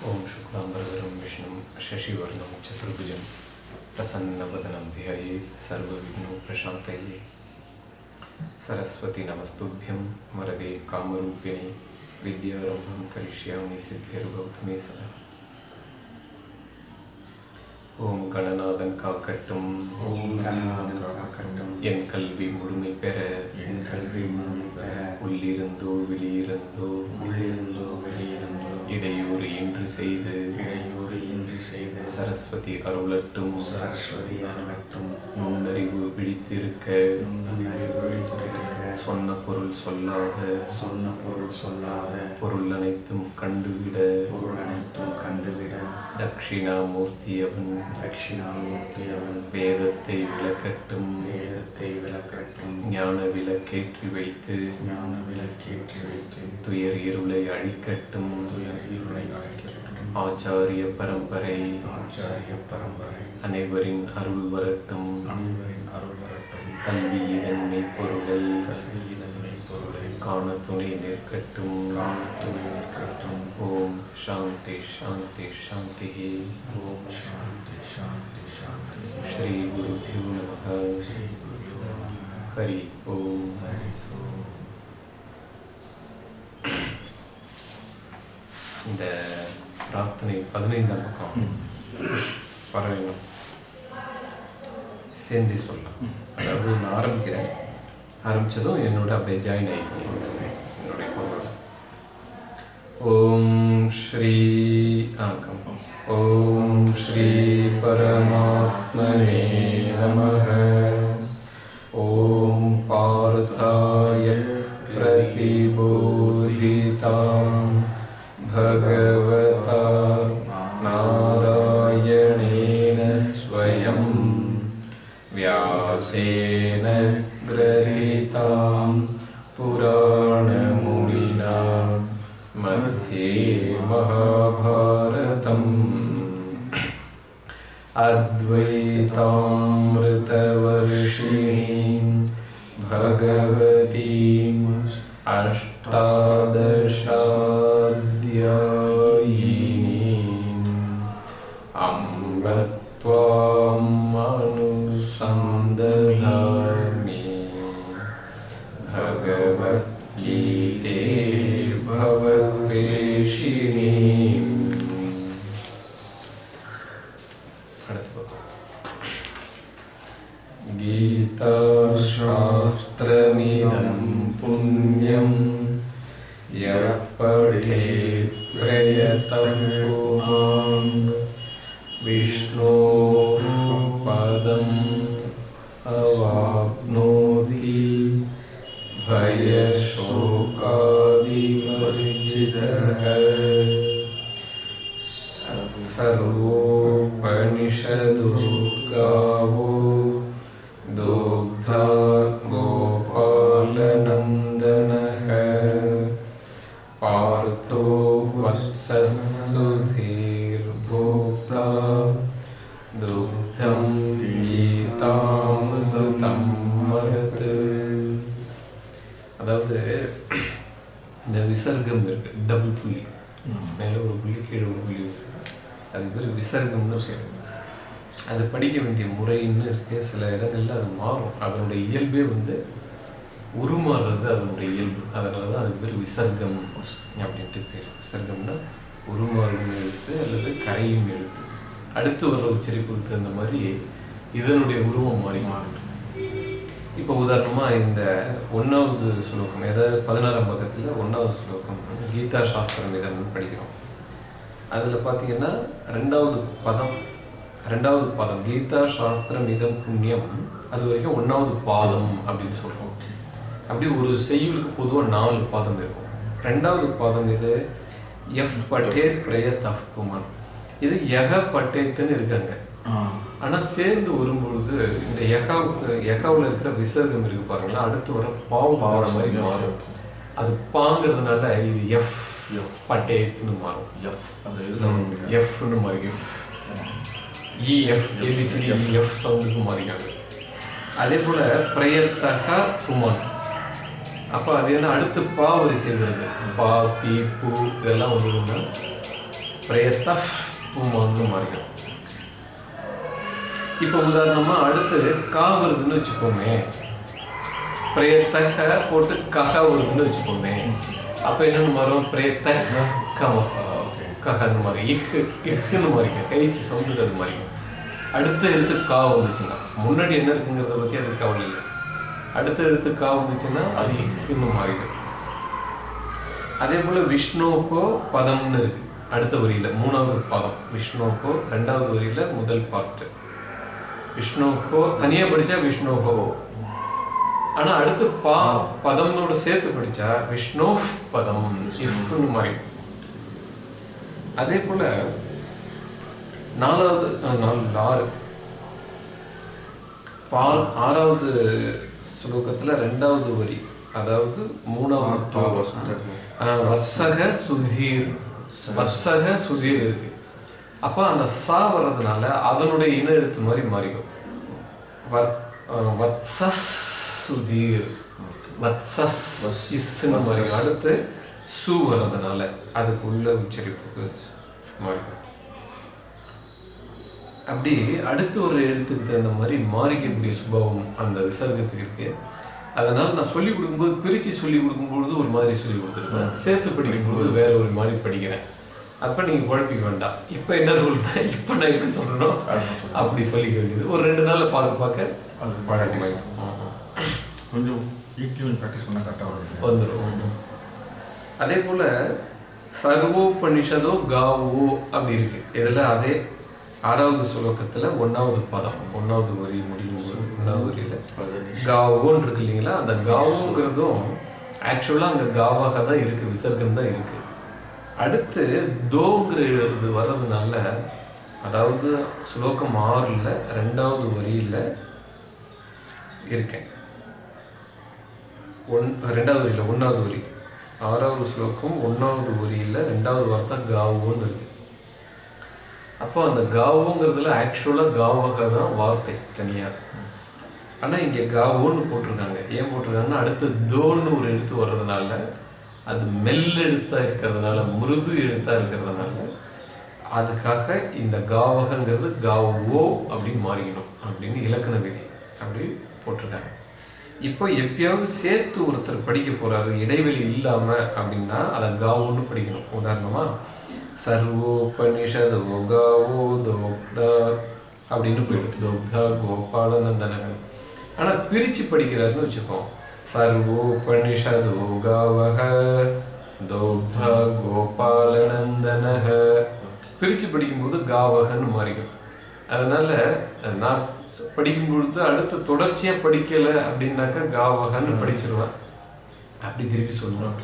ಓಂ ಶುಕ್ಲಾಂಬರಧರಂ ವಿಷ್ಣು ಶಶಿವರ್ಣಂ ಚತುರ್ಭುಜಂ ಪ್ರಸನ್ನವದನಂ ಧ್ಯಾಯೇ ಸರ್ವವಿಘ್ನೋ ಪ್ರಶಾಂತಯೇ ಸರಸ್ವತಿ ನಮಸ್ತುಭ್ಯಂ ವರದೆ ಕಾಮರೂಪಿಣಿ ವಿದ್ಯಾರಂಭಂ ಕರಿಷ್ಯಾಮಿ ಸಿದ್ಧಿರ್ಗೌತಮೇ ಸದಾ ஓம் கணநாதன் காக்கட்டும் ஓம் கணநாதன் காக்கட்டும் என் கல்வி முழுமை பெற என் கல்வி முழுமை பெற உள்ளிருந்தோ வெளியிருந்தோ உள்ளிருந்தோ இடையூறு இன்று செய்து இடையூறு இன்றி செய்த சரஸ்வதி அருளட்டும். சரஸ்வதி அருளட்டும். நுண்ணறிவு விழித்திருக்க. நுண்ணறிவு விழித்திருக்க. சொன்ன பொருள் சொல்லாத. சொன்ன பொருள் சொல்லாத. பொருள் அனைத்தும் கண்டுவிட. பொருள் அனைத்தும் கண்டுவிட. தட்சிணாமூர்த்தி அவன் தட்சிணாமூர்த்தி அவன் வேதத்தை விளக்கட்டும். விளக்கட்டும் ஞான விளக்கேற்றி வைத்து ஞான விளக்கேற்றி வைத்து துயர் இருளை அழிக்கட்டும். துயர் இருளை அழைக்கட்டும். ஆச்சாரிய பரம்பரை ஆச்சாரிய பரம்பரை அனைவரின் அருள் வரட்டும். அனைவரின் அருள் வரட்டும். கல்வி இதன் மெய்ப்பொருளை கல்வி இதன்மை பொருளை காண துணை நிற்கட்டும். காணத்துணை நிற்கட்டும். ஓம் சாந்தி சாந்தி சாந்தி. ஓம் சாந்தி சாந்தி சாந்தி. ஸ்ரீ குருபியோ நமக. ஸ்ரீ. ஹரி ஓம். இந்த பிரார்த்தனை பதினைந்தாம் பக்கம். பரவாயில்ல சேர்ந்து சொல்லலாம். அதாவது நான் ஆரம்பிக்கிறேன். ஆரம்பிச்சதும் என்னோட அப்படியே ஜாயின் ஆகிக்கிறேன் என்னுடைய குரலோட ஓம் ஸ்ரீ ஆக்கம் ஓம் ஸ்ரீ பரமாத்மனே. भगवती भी दुग्धं गीतामृतं महत् அதாவது இந்த விசர்க்கம் இருக்கு டபுள் புள்ளி மேலே ஒரு புள்ளி கீழே ஒரு புள்ளி வச்சிருக்காங்க அது பேர் விசர்க்கம்னு சொல்லுவாங்க அது படிக்க வேண்டிய முறைன்னு இருக்கு சில இடங்கள்ல அது மாறும் அதனுடைய இயல்பே வந்து உருமாறுறது அதனுடைய இயல்பு அதனால தான் அது பேர் விசர்க்கம் அப்படின்ட்டு பேர் விசர்க்கம்னா உருமாறும் எழுத்து அல்லது கரையும் எழுத்து அடுத்து வர்ற உச்சரிப்புக்கு தகுந்த மாதிரி இதனுடைய உருவம் மாறி மாறும் இப்போ உதாரணமாக இந்த ஒன்றாவது ஸ்லோகம் ஏதாவது பதினாறாம் பக்கத்தில் ஒன்றாவது ஸ்லோகம் கீதா சாஸ்திரம் இதன்னு படிக்கிறோம். அதில் பார்த்தீங்கன்னா ரெண்டாவது பதம் ரெண்டாவது பாதம் கீதா சாஸ்திரம் இதம் புண்ணியம் அது வரைக்கும் ஒன்றாவது பாதம் அப்படின்னு சொல்கிறோம் அப்படி ஒரு செய்யுளுக்கு பொதுவாக நாலு பாதம் இருக்கும். ரெண்டாவது பாதம் இது எஃப் பட்டே பிரய தஃப் குமார் இது யக பட்டேத்துன்னு இருக்காங்க. ஆனால் சேர்ந்து வரும்பொழுது இந்த யகாவுக்கு யகாவில் இருக்கிற விசர்க்கம் இருக்கு பாருங்களா அடுத்து வர பாவு பாவற மாதிரி மாறும். அது பாங்கிறதுனால இது எஃப் பட்டேத்துன்னு மாறும். எஃப் அந்த இதில் எஃப்னு மாறி E F A B C D E F சவுண்டுக்கு மாறிக்காங்க அதே போல பிரயத்தக புமான். அப்போ அது என்ன? அடுத்து பா வரிசை வருது. பா பி பூ இதெல்லாம் வந்துருன்னா பிரயத்த பூமான்னு மாறிடும் இப்போ உதாரணமா அடுத்து கா வருதுன்னு வச்சுக்கோமே. பிரயத்தக போட்டு கக வருதுன்னு வச்சுக்கோமே. அப்போ என்னன்னு மாறும்? பிரயத்த கம கஹன்னு மாறி இக்கு இக்குன்னு மாறிக்கும். ஹெச் சவுண்டு அது மாறிக்கும். அடுத்த எழுத்து கா வந்துச்சுன்னா முன்னாடி என்ன இருக்குங்கிறத பற்றி அது கவலை இல்லை. அடுத்த எழுத்து கா வந்துச்சுன்னா அது இக்குன்னு மாறிடும். அதே போல விஷ்ணுக்கோ பதம்னு இருக்கு. அடுத்த வரியில மூணாவது பதம் விஷ்ணுக்கோ ரெண்டாவது வரியில முதல் பாட்டு விஷ்ணுக்கோ தனியா படிச்சா விஷ்ணுக்கோ ஆனா அடுத்து பா பதம்னோட சேர்த்து படிச்சா விஷ்ணு பதம் இஃப்னு மாறி அதே போல நாலாவது நாலு ஆறு. பால் ஆறாவது ஸ்லோகத்துல ரெண்டாவது வரி அதாவது மூணாவது வத்சக சுதீர் வத்சக சுதீர் இருக்கு. அப்ப அந்த சா வர்றதுனால அதனுடைய இன எழுத்து மாதிரி மாறிடும் வத்- ஆஹ், வத்சஸ் இஸ்ன்னு மாறிடும் அடுத்து சு வர்றதுனால அதுக்கு உள்ள உச்சரிப்புக்கு மாறிடும் அப்படி அடுத்து ஒரு எழுத்துக்கு தகுந்த மாதிரி மாறிக்கக்கூடிய சுபாவம் அந்த விசர்க்கத்துக்கு இருக்கு. அதனால நான் சொல்லி கொடுக்கும்போது பிரிச்சு சொல்லி கொடுக்கும்பொழுது ஒரு மாதிரி சொல்லி கொடுத்துருப்பேன் சேர்த்து படிக்கும்போது வேற ஒரு மாதிரி படிக்கிறேன். அப்ப நீங்க குழப்பிக்க வேண்டாம். இப்ப என்ன ரூல்னா இப்ப நான் எப்படி சொல்றேனோ அப்படி சொல்லிக்க வேண்டியது. ஒரு ரெண்டு நாள்ல பார்க்க பார்க்க. கொஞ்சம் ப்ராக்டிஸ் பண்ணால் கரெக்டாக வந்துடும் அதே போல சர்வோபனிஷதோ காவோ அப்படி இருக்கு. இதுல அதே ஆறாவது சுலோகத்துல ஒன்னாவது பதம் ஒன்னாவது வரி முடியும் போது ஒன்னாவது வரியில காவோன்னு இருக்கு இல்லைங்களா? அந்த காவோங்கிறதும் ஆக்சுவலா அங்க காவாக தான் இருக்கு விசர்க்கம் தான் இருக்கு. அடுத்து தோங்கிற இது வர்றதுனால அதாவது சுலோகம் ஆறுல ரெண்டாவது வரியில இருக்கேன். ஒன் ரெண்டாவது வரியில் ஒன்றாவது வரி. ஆறாவது ஸ்லோகம் ஒன்றாவது வரியில் ரெண்டாவது வார்த்தை காவோன்னு இருக்கு. அப்போ அந்த காவோங்கிறதுல ஆக்சுவலாக காவாக தான் வார்த்தை தனியாக ஆனால் இங்கே காவோன்னு போட்டிருக்காங்க. ஏன் போட்டிருக்காங்கன்னா அடுத்து தோன்னு ஒரு எழுத்து வர்றதுனால அது மெல் எழுத்தாக இருக்கிறதுனால மிருது எழுத்தாக இருக்கிறதுனால அதுக்காக இந்த காவகங்கிறது காவோ அப்படின்னு மாறிக்கணும் அப்படின்னு இலக்கண விதி அப்படி போட்டிருக்காங்க. இப்போ எப்பயாவது சேர்த்து ஒருத்தர் படிக்க போறாரு இடைவெளி இல்லாம அப்படின்னா அதை காவோன்னு படிக்கணும். உதாரணமா சர்வோபனிஷதோ காவோ தோக்தா அப்படின்னு போயிடுது. தோக்தா கோபாலநந்தனகன். ஆனால் பிரித்து படிக்கிறாருன்னு வச்சுக்கோம் சர்வோபனிஷதோ காவக தோக்தா கோபாலநந்தனக பிரிச்சு படிக்கும்போது காவகன்னு மாறிடும் அதனால நான் படிக்கும் பொழுது அடுத்து தொடர்ச்சியா படிக்கல அப்படின்னாக்கா காவகன்னு படிச்சிருவேன். அப்படி திருப்பி சொல்லுவேன்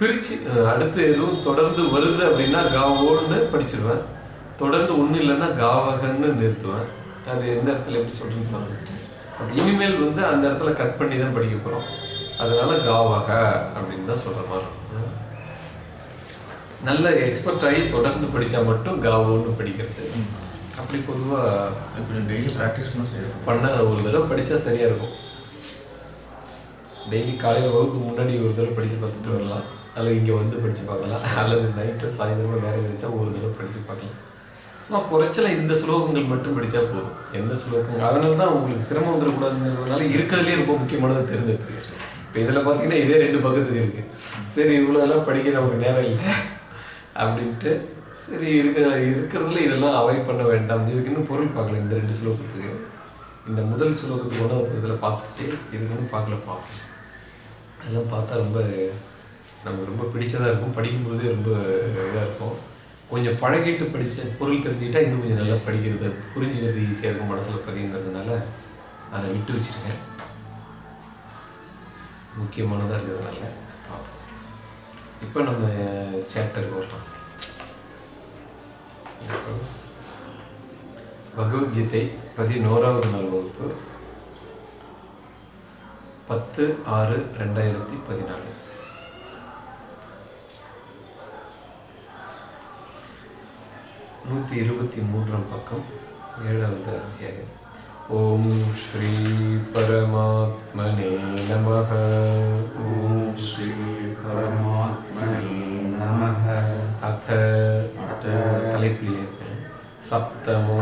பிரிச்சு அஹ் அடுத்து எதுவும் தொடர்ந்து வருது அப்படின்னா காவோன்னு படிச்சிருவேன். தொடர்ந்து ஒண்ணும் இல்லைன்னா காவகன்னு நிறுத்துவேன். அது எந்த இடத்துல எப்படி சொல்றேன்னு பார்த்துக்கிட்டேன் அப்படி இனிமேல் வந்து அந்த இடத்துல கட் பண்ணி தான் படிக்க போறோம். அதனால காவக அப்படின்னு தான் சொல்ற மாதிரி. நல்ல எக்ஸ்பர்ட் ஆகி தொடர்ந்து படிச்சா மட்டும் காவோன்னு படிக்கிறது. அப்படி பொதுவா இப்போ டெய்லி ப்ராக்டிஸ் பண்ண ஒரு தடவை படிச்சா சரியா இருக்கும். டெய்லி காலையில வகுப்பு முன்னாடி ஒரு தடவை படிச்சு பார்த்துட்டு வரலாம். அல்லது இங்க வந்து படிச்சு பார்க்கலாம். அல்லது நைட்டு சாயந்தரமா நேரம் கிடைச்சா ஒரு தடவை படிச்சு பார்க்கலாம். சும்மா குறைச்சல இந்த ஸ்லோகங்கள் மட்டும் படித்தா போதும். எந்த ஸ்லோகங்கள் அதனால தான் உங்களுக்கு சிரமம் வந்துடக்கூடாதுங்கிறதுனால இருக்கிறதுலே ரொம்ப முக்கியமானதை தேர்ந்தெடுத்துருக்கு இப்போ இதில் பார்த்தீங்கன்னா இதே ரெண்டு பக்கத்துக்கு இருக்கு. சரி இவ்வளோதெல்லாம் படிக்க நமக்கு நேரம் இல்லை அப்படின்ட்டு சரி இருக்க இருக்கிறதுல இதெல்லாம் அவாய்ட் பண்ண வேண்டாம். இதுக்கு இன்னும் பொருள் பார்க்கல இந்த ரெண்டு ஸ்லோகத்துக்கு இந்த முதல் ஸ்லோகத்துக்கு கூட இதில் பார்த்துச்சு இதுக்கு இன்னும் பார்க்கல பார்ப்போம் அதெல்லாம் பார்த்தா ரொம்ப நமக்கு ரொம்ப பிடிச்சதாக இருக்கும். படிக்கும்போதே ரொம்ப இதாக இருக்கும். கொஞ்சம் பழகிட்டு படித்த பொருள் தெரிஞ்சுக்கிட்டா இன்னும் கொஞ்சம் நல்லா படிக்கிறது புரிஞ்சுக்கிறது ஈஸியாக இருக்கும் மனசில் பதிங்கிறதுனால அதை விட்டு வச்சிருக்கேன். முக்கியமானதாக இருக்கிறதுனால பார்ப்போம். இப்போ நம்ம சாப்டருக்கு வரலாம். பகவத்கீதை பதினோராவது நாள் வகுப்பு பத்து ஆறு ரெண்டாயிரத்தி பதினாலு. நூற்றி இருபத்தி மூன்றாம் பக்கம் ஏழாவது அத்தியாயம். ஓம் ஸ்ரீ பரமாத்மனே நமக. ஓம் ஸ்ரீ பரமாத்மனே நமக. அத அத சப்தமோ.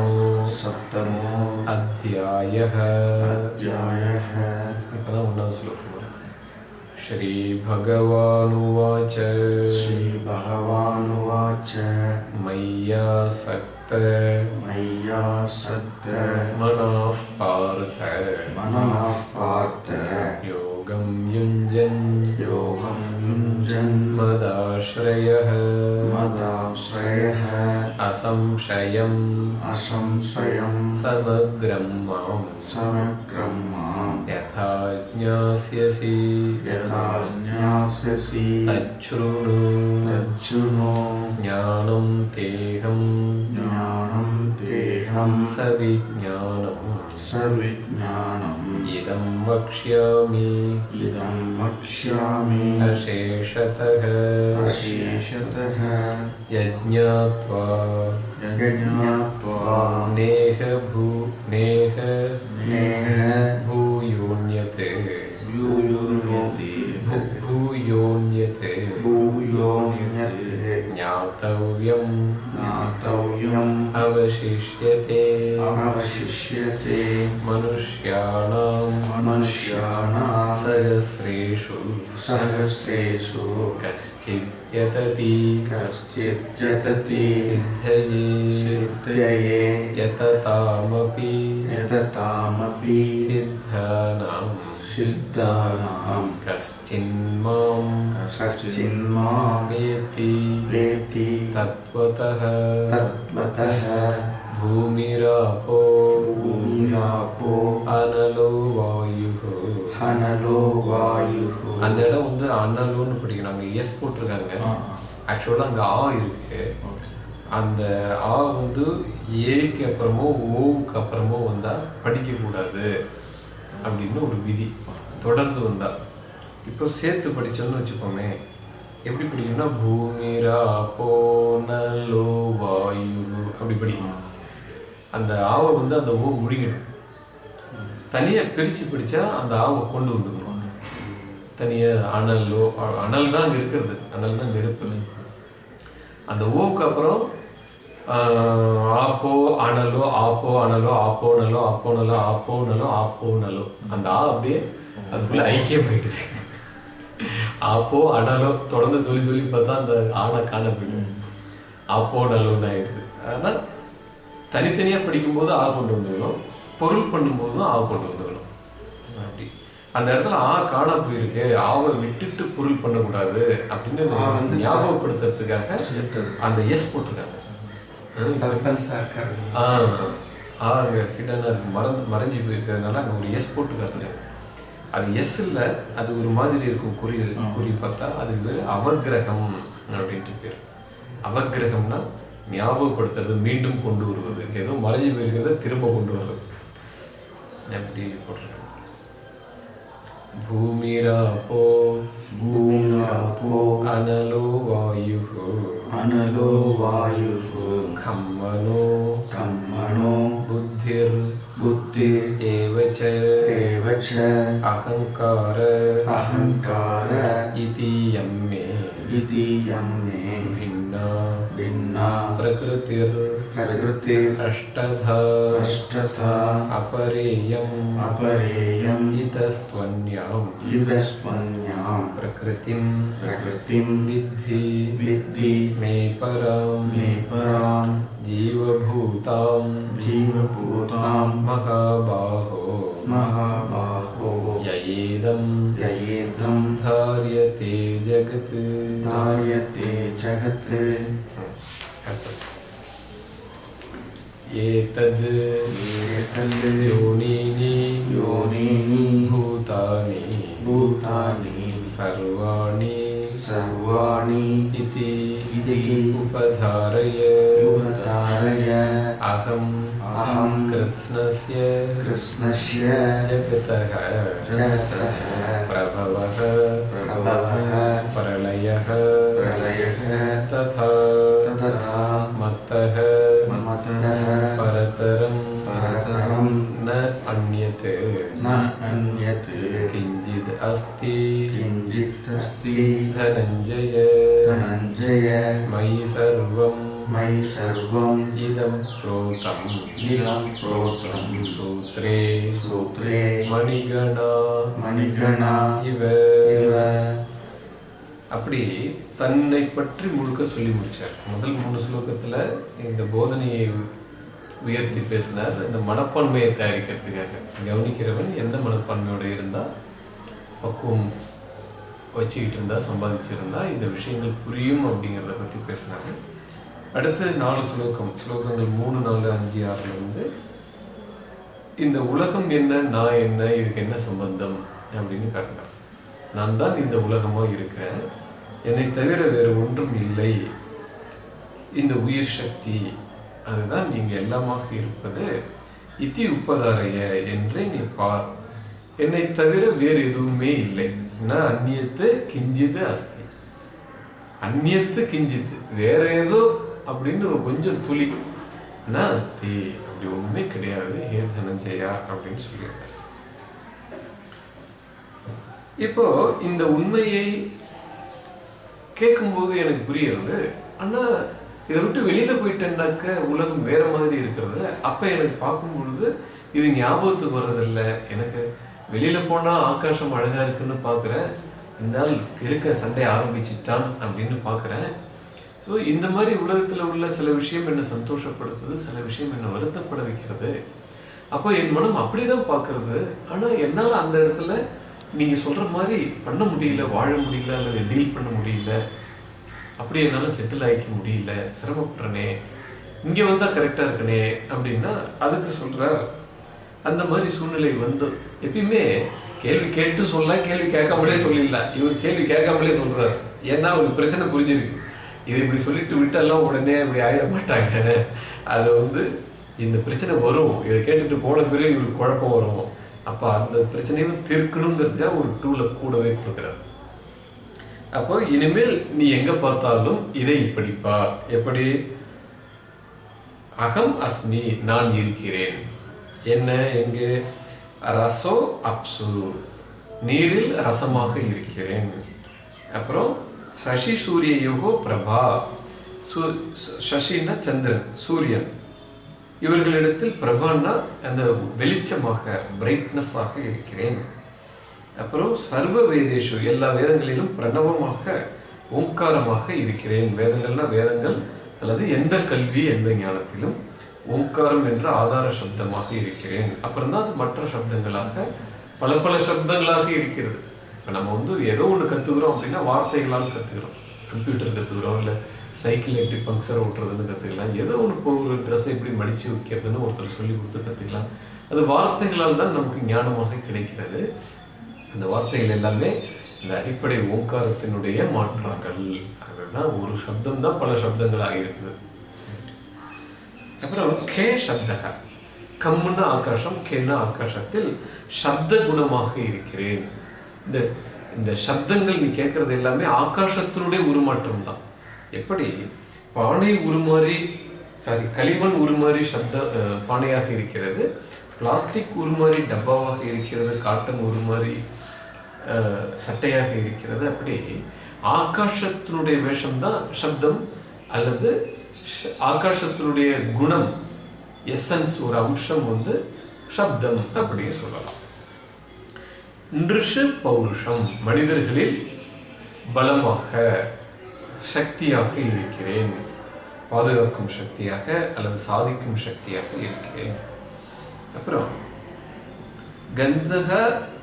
சப்தமோ. அத்தியாய அத்தியாய இப்பதான் ஒன்றாவது சொல்லுவோம் श्रीभगवानुवाच। श्रीभगवानुवाच। मैया मय्यासक्त। मनः पार्थ। मनः पार्थ। योगं युञ्जन्। योगं मदाश्रयः मदाश्रयः असंशयम्। असंशयं समग्रं मां समग्रं मां यथा ज्ञास्यसि। यथा ज्ञास्यसि। तच्छृणु। तच्छृणु। ज्ञानं तेऽहं ज्ञानं तेऽहं सविज्ञानम्। सविज्ञानम् इदं वक्ष्यामि इदं वक्ष्यामि अशेषतः अशेषतः यज्ञात्वा यज्ञात्वा नेह भू नेह नेह भूयोन्यत् यूयुर्यति भू- भूयोन्यत् भूयोन्यते ज्ञातव्यम् ज्ञातव्यम् अवशिष्यते। अवशिष्यते। मनुष्याणां मनुष्याणां सहस्रेषु। सहस्रेषु। कश्चित् यतति। कश्चित् यतति। सिद्धये। सिद्धये। यततामपि। यततामपि। सिद्धानां। सिद्धानां कश्चिन्मां कश्चिन्मां वेत्ति वेति तत्त्वतः तत्त्वतः भूमिरापो भूमिरापो अनलो वायुः हनलो वायुः அந்த இடம் வந்து அனலோன்னு படிக்கணும் அங்கே எஸ் போட்டிருக்காங்க ஆக்சுவலாக அங்கே ஆ இருக்கு அந்த ஆ வந்து ஏக்கு அப்புறமோ ஓவுக்கு அப்புறமோ வந்தால் படிக்கக்கூடாது அப்படின்னு ஒரு விதி தொடர்ந்து வந்தா. இப்போ சேர்த்து படித்தோம்னு வச்சுக்கோமே எப்படி படிக்கணும்னா பூமிரா போனலோ வாயு அப்படி படிக்கணும். அந்த ஆவை வந்து அந்த ஓ முழுங்கிடும் தனியாக பிரித்து படித்தா அந்த ஆவை கொண்டு வந்துடும் தனியாக அனலோ அனல் தான் அங்கே இருக்கிறது. அனல் தான் நெருப்பு. அந்த ஓவுக்கு அப்புறம் ஆப்போ அனலோ ஆப்போ அனலோ ஆப்போ நலோ ஆப்போ நலோ ஆப்போ நலோ ஆப்போ நலோ. அந்த ஆ அப்படியே அதுக்குள்ள ஐக்கியம் போயிடுது ஆப்போ அனலோ தொடர்ந்து சொல்லி சொல்லி பார்த்தா அந்த ஆனை காண போயிடும் ஆப்போ நலோன்னு ஆயிடுது. ஆனால் தனித்தனியா படிக்கும்போது ஆ கொண்டு வந்துக்கணும் பொருள் பண்ணும்போதும் ஆ கொண்டு வந்துக்கணும் அப்படி. அந்த இடத்துல ஆ காணா போயிருக்கு. ஆவை விட்டுட்டு பொருள் பண்ணக்கூடாது அப்படின்னு ஞாபகப்படுத்துறதுக்காக அந்த எஸ் போட்டிருக்காங்க. சஸ்பென்ஸாக இருக்காரு. ஆ ஆ அங்கே ஹிடனாக இருக்கு மறந்து மறைஞ்சு போயிருக்கிறதுனால அங்கே ஒரு எஸ் போட்டுக்காருங்க அது எஸ் இல்லை அது ஒரு மாதிரி இருக்கும் குறி குறி பார்த்தா அது பேர் அவக்கிரகம் அப்படின்ட்டு பேர். அவக்கிரகம்னா ஞாபகப்படுத்துறது மீண்டும் கொண்டு வருவது. ஏதோ மறைஞ்சு போயிருக்கிறத திரும்ப கொண்டு வர்றது எப்படி போட்டிருக்காங்க? பூமிராப்போ रपो अनलो वायुः अनलो वायुः खम्मनो खम्मनो बुद्धिर् बुद्धि एव च एव च अहङ्कार अहङ्कार इति यं मे इति यं मे भिन्ना भिन्ना प्रकृतिर् प्रकृतिरष्टथा अष्टधा। अपरेयम्। अपरेयम्। इतस्त्वन्याम् इदस्वन्यां प्रकृतिं प्रकृतिं विद्धि। विद्धि। मे परां मे परां जीवभूतां जीवभूतां महाबाहो। महाबाहो। ययेदं ययेदं धार्यते जगत्। धार्यते जगत् एतद् योनीनि योनीनि भूतानि भूतानि सर्वाणि सर्वाणि इति उपधारय। युवतारय अहम् अहं कृत्स्नस्य कृष्णस्य जगतः जगतः प्रभवः प्रभवः प्रलयः। अस्ति किञ्चित् अस्ति धनञ्जय धनञ्जय मयि सर्वं मयि सर्वम् இதம் புரோதம் इदं प्रोक्तं சூத்ரே सूत्रे மணிகணா मणिगणा இவ इव அப்படி தன்னை பற்றி முழுக்க சொல்லி முடிச்சார் முதல் மூணு ஸ்லோகத்துல இந்த போதனையை உயர்த்தி பேசினார் இந்த மனப்பான்மையை தயாரிக்கிறதுக்காக கவனிக்கிறவன் எந்த மனப்பான்மையோட இருந்தா பக்குவம் வச்சுக்கிட்டு இருந்தா சம்பாதிச்சிருந்தா இந்த விஷயங்கள் புரியும் அப்படிங்கிறத பற்றி பேசினாங்க அடுத்து நாலு ஸ்லோகம் ஸ்லோகங்கள் மூணு நாலு அஞ்சு ஆறுல வந்து இந்த உலகம் என்ன நான் என்ன இதுக்கு என்ன சம்பந்தம் அப்படின்னு காட்டினார். நான் தான் இந்த உலகமாக இருக்கிறேன். என்னை தவிர வேறு ஒன்றும் இல்லை. இந்த உயிர் சக்தி அதுதான் நீங்கள் எல்லாமாக இருப்பது. இத்தி உப்பதாரைய என்றே நீ பார் என்னை தவிர வேறு எதுவுமே இல்லை. நான் அந்நியத்து கிஞ்சிது அஸ்தி. அந்நியத்து கிஞ்சித்து வேற ஏதோ அப்படின்னு கொஞ்சம் துளி. நான் அஸ்தி. அப்படி ஒண்ணுமே கிடையாது. ஹே தனஞ்சயா அப்படின்னு சொல்லியிருக்காரு. இப்போ இந்த உண்மையை கேட்கும்போது எனக்கு புரியுறது ஆனா இதை விட்டு வெளியில போயிட்டேன்னாக்க உலகம் வேற மாதிரி இருக்கிறது. அப்ப எனக்கு பார்க்கும் பொழுது இது ஞாபகத்துக்கு வர்றதில்லை. எனக்கு வெளியில போனா ஆகாசம் அழகா இருக்குன்னு பாக்குறேன். இருந்தால் இருக்க சண்டை ஆரம்பிச்சிட்டான் அப்படின்னு பாக்குறேன். ஸோ இந்த மாதிரி உலகத்துல உள்ள சில விஷயம் என்ன சந்தோஷப்படுத்துது சில விஷயம் என்ன வருத்தப்பட வைக்கிறது. அப்போ என் மனம் அப்படிதான் பாக்குறது. ஆனா என்னால அந்த இடத்துல நீங்க சொல்ற மாதிரி பண்ண முடியல வாழ முடியல அல்லது டீல் பண்ண முடியல அப்படி என்னால செட்டில் ஆகிக்க முடியல சிரமப்படுறனே இங்க வந்தா கரெக்டா இருக்கனே அப்படின்னா அதுக்கு சொல்றார் அந்த மாதிரி சூழ்நிலை வந்து எப்பயுமே கேள்வி கேட்டு சொல்ல கேள்வி கேட்காமலே சொல்லிடலாம் இவர் கேள்வி கேட்காமலே சொல்றாரு. ஏன்னா அவருக்கு பிரச்சனை புரிஞ்சிருக்கு. இது இப்படி சொல்லிட்டு விட்டெல்லாம் உடனே இப்படி ஆயிட மாட்டாங்க. அது வந்து இந்த பிரச்சனை வரும். இதை கேட்டுட்டு போன பிறகு இவருக்கு குழப்பம் வரும். அப்போ அந்த பிரச்சனையும் தீர்க்கணுங்கிறதுக்காக ஒரு டூலை கூடவே கொடுக்குறாரு. அப்போ இனிமேல் நீ எங்க பார்த்தாலும் இதை இப்படிப்பார் எப்படி? அகம் அஸ்மி நான் இருக்கிறேன். என்ன எங்கே? ரசோ அப்சு. நீரில் ரசமாக இருக்கிறேன். அப்புறம் சசி சூரிய யோகோ பிரபா. சு- சசின்னா சந்திரன் சூரியன். இவர்களிடத்தில் பிரபான்னா அந்த வெளிச்சமாக பிரைட்னஸாக இருக்கிறேன். அப்புறம் சர்வ வேதேஷு எல்லா வேதங்களிலும் பிரணவமாக ஓங்காரமாக இருக்கிறேன். வேதங்கள்னா வேதங்கள் அல்லது எந்த கல்வி எந்த ஞானத்திலும் ஓங்காரம் என்ற ஆதார சப்தமாக இருக்கிறேன். அப்புறம் தான் அது மற்ற சப்தங்களாக பல பல சப்தங்களாக இருக்கிறது. இப்போ நம்ம வந்து ஏதோ ஒன்று கற்றுக்குறோம் அப்படின்னா வார்த்தைகளால் கற்றுக்குறோம் கம்ப்யூட்டர் கற்றுக்குறோம் இல்லை சைக்கிள் எப்படி பங்க்சர் ஓட்டுறதுன்னு கற்றுக்கலாம் ஏதோ ஒன்று போகிற ட்ரெஸ்ஸை எப்படி மடித்து வைக்கிறதுன்னு ஒருத்தர் சொல்லி கொடுத்து கற்றுக்கலாம் அது வார்த்தைகளால் தான் நமக்கு ஞானமாக கிடைக்கிறது. அந்த வார்த்தைகள் எல்லாமே இந்த அடிப்படை ஓங்காரத்தினுடைய மாற்றங்கள். அதுதான் ஒரு சப்தம் தான் பல சப்தங்களாக இருக்குது. அப்புறம் கே சப்தக. கம்முன்னா ஆகாசம் கேன்னா ஆகாசத்தில் சப்த குணமாக இருக்கிறேன். இந்த இந்த சப்தங்கள் நீ கேட்கறது எல்லாமே ஆகாசத்தினுடைய உருமாற்றம் தான் எப்படி? பானை உருமாறி சாரி களிமண் உருமாறி சப்த பானையாக இருக்கிறது. பிளாஸ்டிக் உருமாறி டப்பாவாக இருக்கிறது காட்டன் உருமாறி சட்டையாக இருக்கிறது. அப்படி ஆகாசத்தினுடைய வேஷம்தான் சப்தம் அல்லது ஆகாசத்தினுடைய குணம் எசன்ஸ் ஒரு அம்சம் வந்து சப்தம் அப்படின்னு சொல்லலாம். நிருஷ பௌருஷம் மனிதர்களில் பலமாக சக்தியாக இருக்கிறேன். பாதுகாக்கும் சக்தியாக அல்லது சாதிக்கும் சக்தியாக இருக்கிறேன். அப்புறம் கந்தக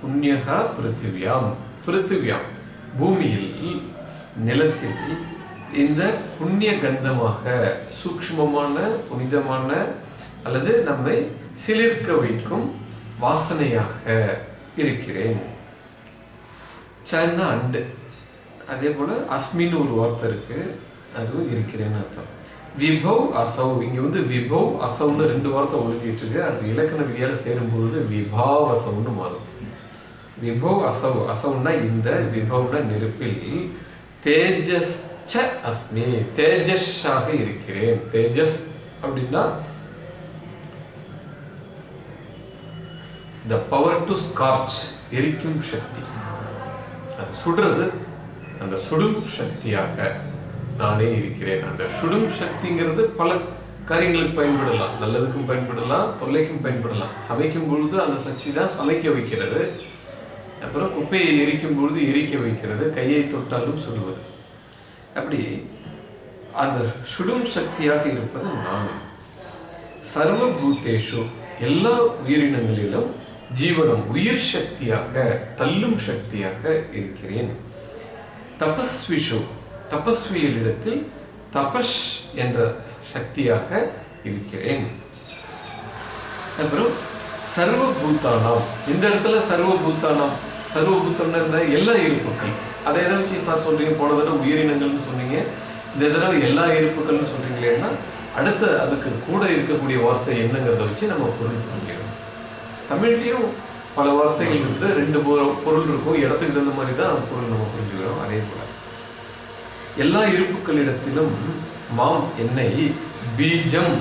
புண்ணியகா பிருத்திவியாம் பிருத்திவியாம் பூமியில் நிலத்தில் இந்த புண்ணிய கந்தமாக சூக்ஷ்மமான புனிதமான அல்லது நம்மை சிலிர்க்க வைக்கும் வாசனையாக இருக்கிறேன். சன்னா அண்டு. அதே போல அஸ்மின்னு ஒரு வார்த்தை இருக்கு. அதுவும் இருக்கிறேன்னு அர்த்தம். விபவ் அசவ் இங்க வந்து விபவ் அசவ்னு ரெண்டு வார்த்தை ஒழுங்கிட்டு இருக்கு. அது இலக்கண விதியால சேரும் பொழுது விபாவ் அசவ்னு மாறும். விபவ் அசவ் அசவ்னா இந்த விபவ்னா நெருப்பில். தேஜஸ் ச அஸ்மி தேஜஸாக இருக்கிறேன். தேஜஸ் அப்படின்னா த பவர் டு ஸ்கார்ச் எரிக்கும் சக்தி. அது சுடுறது அந்த சுடும் சக்தியாக நானே இருக்கிறேன். அந்த சுடும் சக்திங்கிறது பல காரியங்களுக்கு பயன்படலாம். நல்லதுக்கும் பயன்படலாம் தொல்லைக்கும் பயன்படலாம். சமைக்கும் பொழுது அந்த சக்தி தான் சமைக்க வைக்கிறது. அப்புறம் குப்பையை எரிக்கும் பொழுது எரிக்க வைக்கிறது கையை தொட்டாலும் சுடுவது. அப்படி அந்த சுடும் சக்தியாக இருப்பது நான். சர்வ பூத்தேஷு எல்லா உயிரினங்களிலும் ஜீவனம் உயிர் சக்தியாக தள்ளும் சக்தியாக இருக்கிறேன். தபஸ்விஷு தபஸ்வியலிடத்தில் தபஸ் என்ற சக்தியாக இருக்கிறேன். அப்புறம் சர்வ பூத்தானாம் இந்த இடத்துல சர்வ பூத்தானாம் சர்வ பூத்தம்னா எல்லா இருப்புக்கள் அதை தான் வச்சு சார் சொல்றீங்க போன தடவை உயிரினங்கள்னு சொன்னீங்க. இந்த தடவை எல்லா இருப்புகள்னு சொல்றீங்களேன்னா அடுத்த அதுக்கு கூட இருக்கக்கூடிய வார்த்தை என்னங்கிறத வச்சு நம்ம பொருள் புரிஞ்சுக்கணும் தமிழ்லையும் பல வார்த்தைகள் இருந்து ரெண்டு பொருள் இருக்கும் இடத்துக்கு தகுந்த மாதிரி தான் பொருள் நம்ம புரிஞ்சுக்கிறோம் அதே போல. எல்லா இருப்புக்களிடத்திலும் மாம் என்னை பீஜம்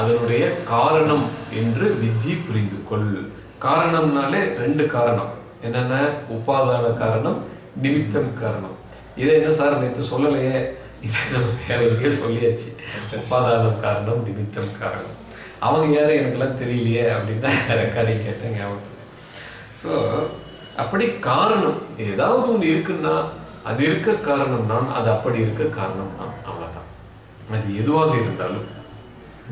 அதனுடைய காரணம் என்று விதி புரிந்து கொள் காரணம்னாலே ரெண்டு காரணம். என்னென்ன? உபாதான காரணம் நிமித்தம் காரணம் இதை என்ன சார் நேற்று சொல்லலையே? இதை நம்ம வேற எங்கேயோ சொல்லியாச்சு. உபாதானம் காரணம் நிமித்தம் காரணம் அவங்க யாரும் எனக்கெல்லாம் தெரியலையே அப்படின்னா ரெக்கார்டிங் கேட்டேன் ஞாபகத்துக்கு ஸோ அப்படி காரணம் ஏதாவது ஒன்று இருக்குன்னா அது இருக்க காரணம் நான் அது அப்படி இருக்க காரணம் நான். அவ்வளோதான் அது எதுவாக இருந்தாலும்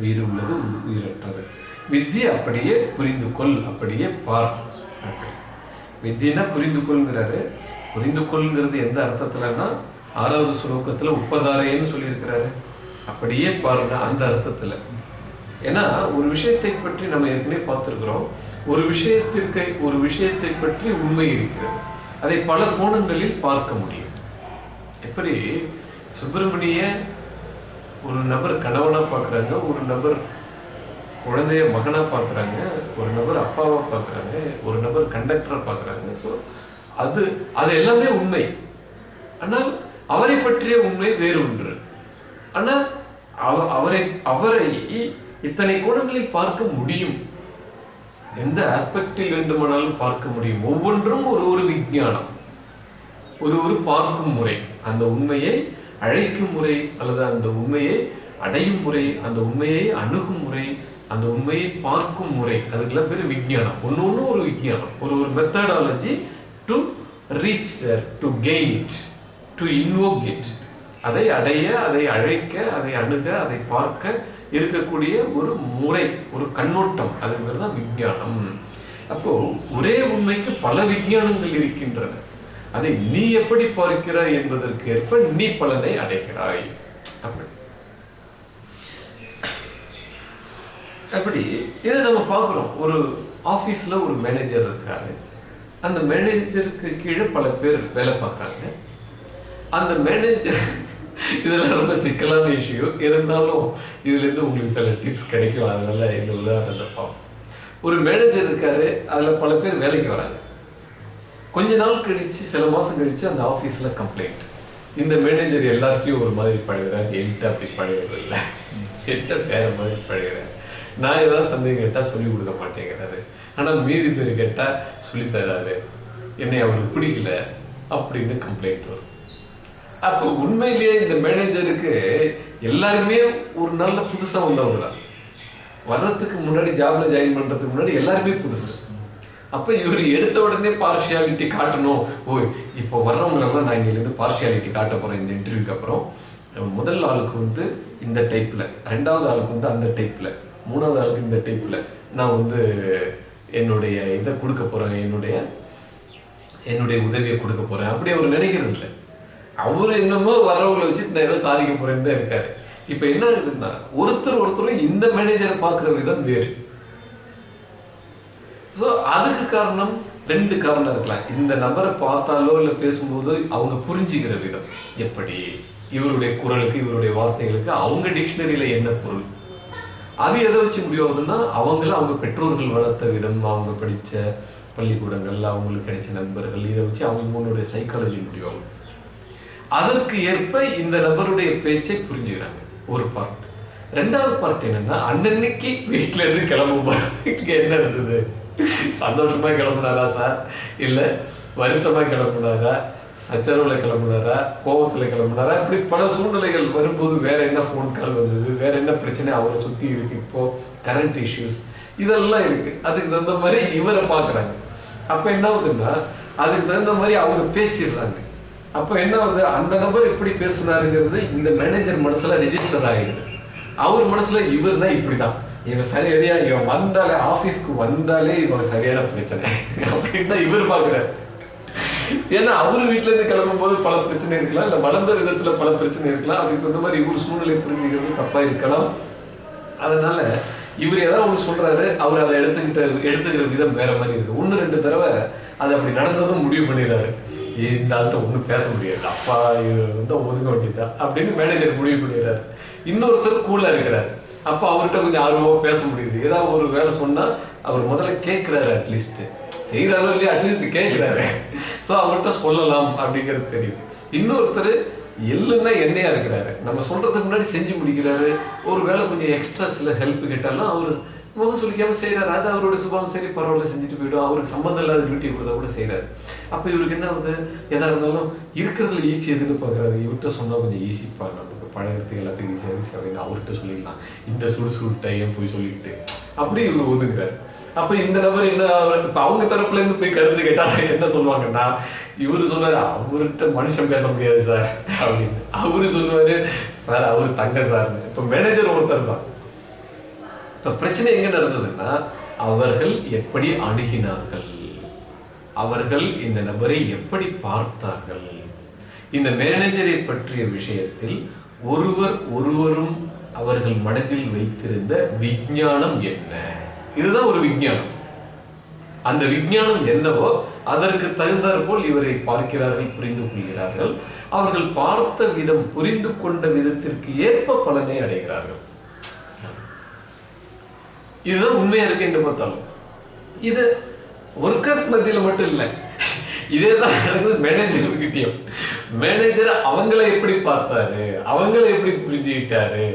உயிர் உள்ளது உயிரற்றது. வித்தியை அப்படியே புரிந்து கொள் அப்படியே பார். அப்படி. வித்தியன்னா புரிந்து கொள்ங்கிறாரு புரிந்து கொள்ளுங்கிறது எந்த அர்த்தத்துலன்னா ஆறாவது ஸ்லோகத்துல உப்பதாரையன்னு சொல்லியிருக்கிறாரு. அப்படியே பாருங்க அந்த அர்த்தத்துல. ஏன்னா ஒரு விஷயத்தை பற்றி நம்ம ஏற்கனவே பார்த்திருக்கிறோம். ஒரு விஷயத்திற்கு ஒரு விஷயத்தை பற்றி உண்மை இருக்கிறது. அதை பல கோணங்களில் பார்க்க முடியும். எப்படி? சுப்பிரமணிய ஒரு நபர் கணவனா பார்க்குறாங்க ஒரு நபர் குழந்தைய மகனா பார்க்குறாங்க ஒரு நபர் அப்பாவா பார்க்கறாங்க ஒரு நபர் கண்டக்டரா பார்க்கறாங்க. ஸோ அது அது எல்லாமே உண்மை. ஆனால் அவரை பற்றிய உண்மை வேறு ஒன்று. ஆனால் அவ- அவரை அவரை இத்தனை கோணங்களில் பார்க்க முடியும்? எந்த ஆஸ்பெக்டில் வேண்டுமானாலும் பார்க்க முடியும்? ஒவ்வொன்றும் ஒரு ஒரு விஞ்ஞானம். ஒரு ஒரு பார்க்கும் முறை. அந்த உண்மையை அழைக்கும் முறை அல்லது அந்த உண்மையை அடையும் முறை அந்த உண்மையை அணுகும் முறை அந்த உண்மையை பார்க்கும் முறை. அதுக்கெல்லாம் பேர் விஞ்ஞானம். ஒன்று ஒன்று ஒரு விஞ்ஞானம். ஒரு ஒரு methodology to reach there to gain it to invoke it அதை அடைய அதை அழைக்க அதை அணுக அதை பார்க்க இருக்கக்கூடிய ஒரு முறை ஒரு கண்ணோட்டம். அது பேர் தான் விஞ்ஞானம். அப்போ ஒரே உண்மைக்கு பல விஞ்ஞானங்கள் இருக்கின்றன. அதை நீ எப்படி பார்க்கிறாய் என்பதற்கு ஏற்ப நீ பலனை அடைகிறாய். அப்படி. அப்படி இதை நம்ம பார்க்குறோம். ஒரு ஆஃபீஸில் ஒரு மேனேஜர் இருக்காரு. அந்த மேனேஜருக்கு கீழே பல பேர் வேலை பார்க்குறாங்க. அந்த மேனேஜர் இதெல்லாம் ரொம்ப சிக்கலான இஷ்யூ இருந்தாலும் இதுலேருந்து உங்களுக்கு சில டிப்ஸ் கிடைக்கும். அதனால இந்த அந்த பார்ப்போம். ஒரு மேனேஜர் இருக்காரு அதில் பல பேர் வேலைக்கு வராங்க. கொஞ்ச நாள் கழிச்சு சில மாசம் கழிச்சு அந்த ஆஃபீஸில் கம்ப்ளைண்ட் இந்த மேனேஜர் எல்லாத்தையும் ஒரு மாதிரி பழகுறாரு. என்கிட்ட அப்படி பழகிறது இல்லை. என்கிட்ட வேற மாதிரி பழகுறாரு. நான் ஏதாவது சந்தேகம் கேட்டால் சொல்லி கொடுக்க மாட்டேங்கிறாரு. ஆனால் மீதி பேர் கேட்டால் சொல்லித்தராரு என்னை அவருக்கு பிடிக்கல அப்படின்னு கம்ப்ளைண்ட் வரும். அப்போ உண்மையிலேயே இந்த மேனேஜருக்கு எல்லாருமே ஒரு நல்ல புதுசாக வந்தவங்க தான். வர்றதுக்கு முன்னாடி ஜாப்ல ஜாயின் பண்ணுறதுக்கு முன்னாடி எல்லாருமே புதுசு. அப்போ இவர் எடுத்த உடனே பார்ஷியாலிட்டி காட்டணும். ஓ இப்போ வர்றவங்களெல்லாம் நான் இங்கேருந்து பார்ஷியாலிட்டி காட்ட போகிறேன் இந்த இன்டர்வியூக்கு அப்புறம். முதல் ஆளுக்கு வந்து இந்த டைப்பில் ரெண்டாவது ஆளுக்கு வந்து அந்த டைப்பில் மூணாவது ஆளுக்கு இந்த டைப்பில் நான் வந்து என்னுடைய இதை கொடுக்க போறேன் என்னுடைய என்னுடைய உதவியை கொடுக்க போறேன். அப்படி அவர் நினைக்கிறது இல்லை. அவர் என்னமோ வர்றவங்களை வச்சு நான் ஏதோ சாதிக்க போறேன்னு தான் இருக்காரு. இப்ப என்ன ஆகுதுன்னா ஒருத்தர் ஒருத்தரும் இந்த மேனேஜரை பார்க்குற விதம் வேறு. ஸோ அதுக்கு காரணம் ரெண்டு காரணம் இருக்கலாம். இந்த நபரை பார்த்தாலோ இல்லை பேசும்போது அவங்க புரிஞ்சுக்கிற விதம். எப்படி? இவருடைய குரலுக்கு இவருடைய வார்த்தைகளுக்கு அவங்க டிக்ஷனரியில் என்ன பொருள்? அது எதை வச்சு முடியாதுன்னா அவங்கள அவங்க பெற்றோர்கள் வளர்த்த விதம் அவங்க படித்த பள்ளிக்கூடங்கள்ல அவங்களுக்கு கிடைச்ச நண்பர்கள் இதை வச்சு அவங்க அவங்களுடைய சைக்காலஜி முடிவாங்க அதற்கு ஏற்ப இந்த நபருடைய பேச்சை புரிஞ்சுக்கிறாங்க. ஒரு பார்ட் ரெண்டாவது பார்ட் என்னன்னா அன்னன்னைக்கு வீட்டுல இருந்து கிளம்பும்போது இங்க என்ன இருந்தது சந்தோஷமா கிளம்புனாரா சார் இல்ல வருத்தமா கிளம்புனாரா? சச்சரவுல கிளம்புனாரா? கோவத்துல கிளம்புனாரா? இப்படி பல சூழ்நிலைகள் வரும்போது வேற என்ன ஃபோன் கால் வந்தது? வேற என்ன பிரச்சனை? அவரை சுத்தி இருக்கு இப்போ கரண்ட் இஷ்யூஸ் இதெல்லாம் இருக்கு. அதுக்கு தகுந்த மாதிரி இவரை பார்க்குறாங்க. அப்ப என்ன ஆகுதுன்னா அதுக்கு தகுந்த மாதிரி அவங்க பேசிடுறாங்க. அப்ப என்ன ஆகுது? அந்த நபர் இப்படி பேசுனாருங்கிறது இந்த மேனேஜர் மனசுல ரெஜிஸ்டர் ஆகிடுது அவர் மனசுல இவர் தான் இப்படிதான். இவன் சரியா இவன் வந்தாலே ஆபீஸ்க்கு வந்தாலே இவன் சரியான பிரச்சனை. அப்படின்னு தான் இவர் பாக்குறாரு ஏன்னா அவர் வீட்டுல இருந்து கிளம்பும் போது பல பிரச்சனை இருக்கலாம் இல்ல வளர்ந்த விதத்துல பல பிரச்சனை இருக்கலாம். அதுக்கு இந்த மாதிரி இவர் சூழ்நிலை புரிஞ்சுக்கிறது தப்பா இருக்கலாம். அதனால இவர் ஏதாவது ஒண்ணு சொல்றாரு அவர் அதை எடுத்துக்கிட்ட எடுத்துக்கிற விதம் வேற மாதிரி இருக்கு. ஒண்ணு ரெண்டு தடவை அது அப்படி நடந்ததும் முடிவு பண்ணிடுறாரு. இந்த ஆள்கிட்ட ஒண்ணும் பேச முடியாது. அப்பா இவர் வந்து ஒதுங்க வேண்டியதுதான் அப்படின்னு மேனேஜர் முடிவு பண்ணிடுறாரு. இன்னொருத்தர் கூலா இருக்கிறாரு. அப்ப அவர்கிட்ட கொஞ்சம் ஆர்வமா பேச முடியுது. ஏதாவது ஒரு வேலை சொன்னா அவர் முதல்ல கேட்கிறாரு அட்லீஸ்ட் செய்யறாரோ இல்லையா அட்லீஸ்ட் கேட்கிறாரு. ஸோ அவர்கிட்ட சொல்லலாம் அப்படிங்கிறது தெரியுது. இன்னொருத்தர் எள்ளுன்னா எண்ணெயா இருக்கிறாரு. நம்ம சொல்றதுக்கு முன்னாடி செஞ்சு முடிக்கிறாரு. ஒரு வேலை கொஞ்சம் எக்ஸ்ட்ரா சில ஹெல்ப் கேட்டாலும் அவர் முகம் சொல்லிக்காம செய்யறாரு அது அவரோட சுபாவம். சரி பரவாயில்ல செஞ்சுட்டு போயிடும். அவருக்கு சம்மந்தம் இல்லாத டியூட்டி கொடுத்தா கூட செய்யறாரு அப்ப இவருக்கு என்ன ஆகுது? எதா இருந்தாலும் இருக்கிறதுல ஈஸி எதுன்னு பாக்குறாரு. இவர்கிட்ட சொன்னா கொஞ்சம் ஈஸிப்பா நமக்கு பழகிறதுக்கு எல்லாத்துக்கும் ஈஸியாக ஈஸி அப்படின்னு அவர்கிட்ட சொல்லிடலாம். இந்த சுடு சுடு டைம் போய் சொல்லிக்கிட்டு. அப்படி இவர் ஒதுங்குறாரு. அப்ப இந்த நபர் என்ன இப்ப அவங்க தரப்புல இருந்து போய் கருத்து கேட்டா என்ன சொல்லுவாங்கன்னா இவரு சொல்லுவாரு அவர்கிட்ட மனுஷன் பேச முடியாது சார் அப்படின்னு. அவரு சொல்லுவாரு சார் அவரு தங்க சார் இப்ப மேனேஜர் ஒருத்தர் தான். இப்ப பிரச்சனை எங்க நடந்ததுன்னா அவர்கள் எப்படி அணுகினார்கள்? அவர்கள் இந்த நபரை எப்படி பார்த்தார்கள்? இந்த மேனேஜரை பற்றிய விஷயத்தில் ஒருவர் ஒருவரும் அவர்கள் மனதில் வைத்திருந்த விஞ்ஞானம் என்ன? இதுதான் ஒரு விஞ்ஞானம். அந்த விஞ்ஞானம் என்னவோ அதற்கு தகுந்தாற் போல் இவரை பார்க்கிறார்கள் புரிந்து கொள்கிறார்கள். அவர்கள் பார்த்த விதம் புரிந்து கொண்ட விதத்திற்கு ஏற்ப பலனை அடைகிறார்கள். இதுதான் உண்மையா இருக்கு எங்க பார்த்தாலும். இது ஒர்க்கர்ஸ் மத்தியில மட்டும் இல்லை. இதே தான் நடக்குது மேனேஜர் கிட்டயும். மேனேஜர் அவங்கள எப்படி பார்த்தாரு? அவங்கள எப்படி புரிஞ்சுக்கிட்டாரு?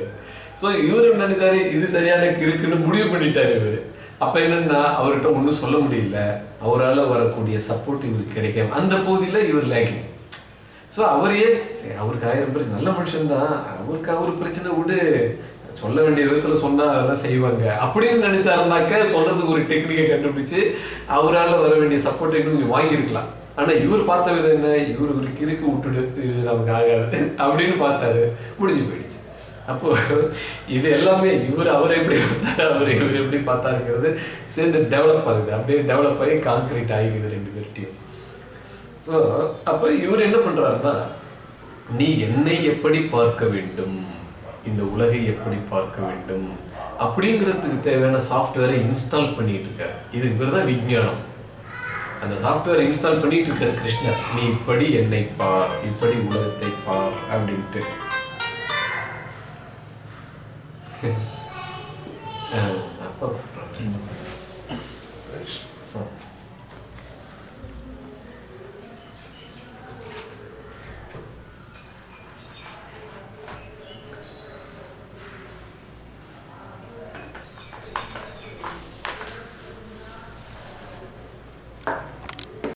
சோ இவரும் நினைச்சாரு? இது சரியான இருக்குன்னு முடிவு பண்ணிட்டாரு இவரு. அப்ப என்னன்னா அவர்கிட்ட ஒன்றும் சொல்ல முடியல. அவரால் வரக்கூடிய சப்போர்ட் இவருக்கு கிடைக்காம அந்த பகுதியில் இவர் லேக்கிங் ஸோ அவரையே சரி அவருக்கு ஆயிரம் பேர் நல்ல மனுஷன்தான். அவருக்கு அவர் பிரச்சனை விடு. சொல்ல வேண்டிய விதத்துல சொன்னா அதெல்லாம் செய்வாங்க. அப்படின்னு நினைச்சாருனாக்க சொல்றதுக்கு ஒரு டெக்னிக்கை கண்டுபிடிச்சு அவரால் வர வேண்டிய சப்போர்ட்டை இன்னும் கொஞ்சம் வாங்கியிருக்கலாம். ஆனா இவர் பார்த்த விதம் என்ன? இவர் ஒரு கிறுக்கு விட்டுடு இது நமக்கு ஆகாது. அப்படின்னு பார்த்தாரு. முடிஞ்சு போயிடுச்சு. அப்போ இது எல்லாமே இவர் அவர் எப்படி பார்த்தாரு அவர் இவர் எப்படி பார்த்தாருங்கிறது சேர்ந்து டெவலப் ஆகுது. அப்படியே டெவலப் ஆகி கான்கிரீட் ஆகிக்குது ரெண்டு பேர்ட்டையும் ஸோ அப்போ இவர் என்ன பண்றாருன்னா நீ என்னை எப்படி பார்க்க வேண்டும்? இந்த உலகை எப்படி பார்க்க வேண்டும்? அப்படிங்கிறதுக்கு தேவையான சாஃப்ட்வேரை இன்ஸ்டால் பண்ணிட்டு இருக்காரு இதுக்கு பேர் தான் விஞ்ஞானம். அந்த சாஃப்ட்வேர் இன்ஸ்டால் பண்ணிட்டு இருக்காரு கிருஷ்ணர். நீ இப்படி என்னை பார் இப்படி உலகத்தை பார் அப்படின்ட்டு. Eh, அப்போ